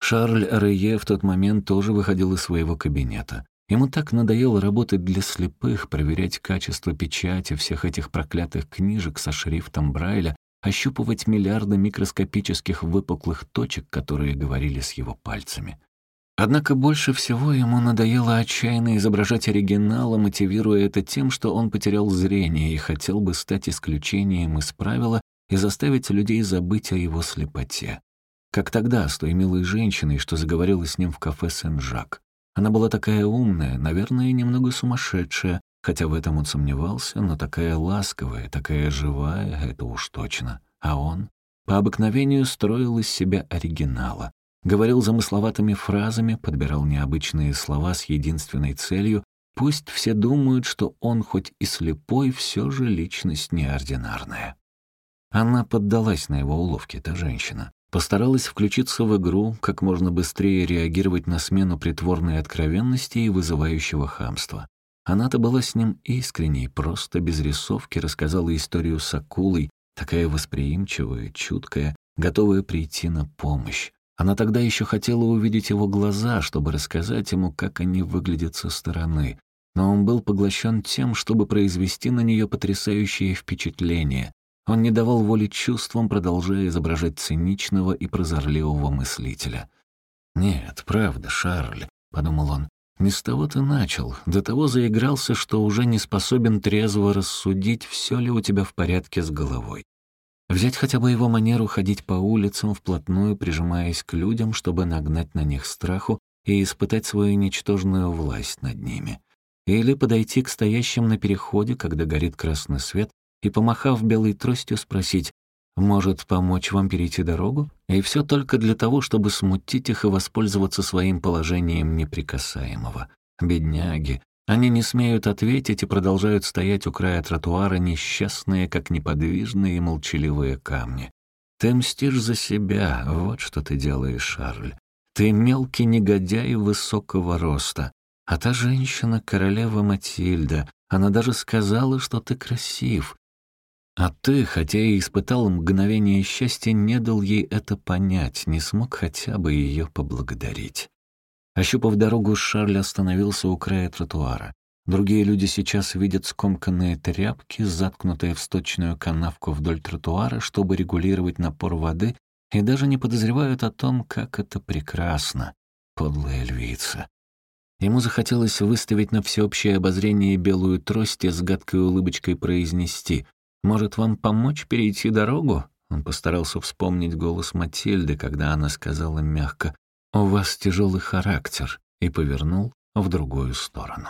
Шарль Рeye в тот момент тоже выходил из своего кабинета. Ему так надоело работать для слепых, проверять качество печати всех этих проклятых книжек со шрифтом Брайля, ощупывать миллиарды микроскопических выпуклых точек, которые говорили с его пальцами. Однако больше всего ему надоело отчаянно изображать оригинала, мотивируя это тем, что он потерял зрение и хотел бы стать исключением из правила и заставить людей забыть о его слепоте. Как тогда с той милой женщиной, что заговорила с ним в кафе Сен-Жак. Она была такая умная, наверное, немного сумасшедшая, хотя в этом он сомневался, но такая ласковая, такая живая, это уж точно. А он по обыкновению строил из себя оригинала. Говорил замысловатыми фразами, подбирал необычные слова с единственной целью Пусть все думают, что он хоть и слепой, все же личность неординарная. Она поддалась на его уловки, эта женщина. Постаралась включиться в игру, как можно быстрее реагировать на смену притворной откровенности и вызывающего хамства. Она-то была с ним искренней, просто без рисовки рассказала историю с акулой, такая восприимчивая, чуткая, готовая прийти на помощь. Она тогда еще хотела увидеть его глаза, чтобы рассказать ему, как они выглядят со стороны. Но он был поглощен тем, чтобы произвести на нее потрясающее впечатление. Он не давал воли чувствам, продолжая изображать циничного и прозорливого мыслителя. «Нет, правда, Шарль», — подумал он, — «не с того ты начал, до того заигрался, что уже не способен трезво рассудить, все ли у тебя в порядке с головой. Взять хотя бы его манеру ходить по улицам, вплотную прижимаясь к людям, чтобы нагнать на них страху и испытать свою ничтожную власть над ними. Или подойти к стоящим на переходе, когда горит красный свет, и, помахав белой тростью, спросить «Может помочь вам перейти дорогу?» И все только для того, чтобы смутить их и воспользоваться своим положением неприкасаемого. Бедняги, они не смеют ответить и продолжают стоять у края тротуара, несчастные, как неподвижные и молчаливые камни. Ты мстишь за себя, вот что ты делаешь, Шарль. Ты мелкий негодяй высокого роста. А та женщина — королева Матильда. Она даже сказала, что ты красив. А ты, хотя и испытал мгновение счастья, не дал ей это понять, не смог хотя бы ее поблагодарить. Ощупав дорогу, Шарль остановился у края тротуара. Другие люди сейчас видят скомканные тряпки, заткнутые в сточную канавку вдоль тротуара, чтобы регулировать напор воды, и даже не подозревают о том, как это прекрасно. Подлая львица. Ему захотелось выставить на всеобщее обозрение белую трость и с гадкой улыбочкой произнести «Может, вам помочь перейти дорогу?» Он постарался вспомнить голос Матильды, когда она сказала мягко «У вас тяжелый характер», и повернул в другую сторону.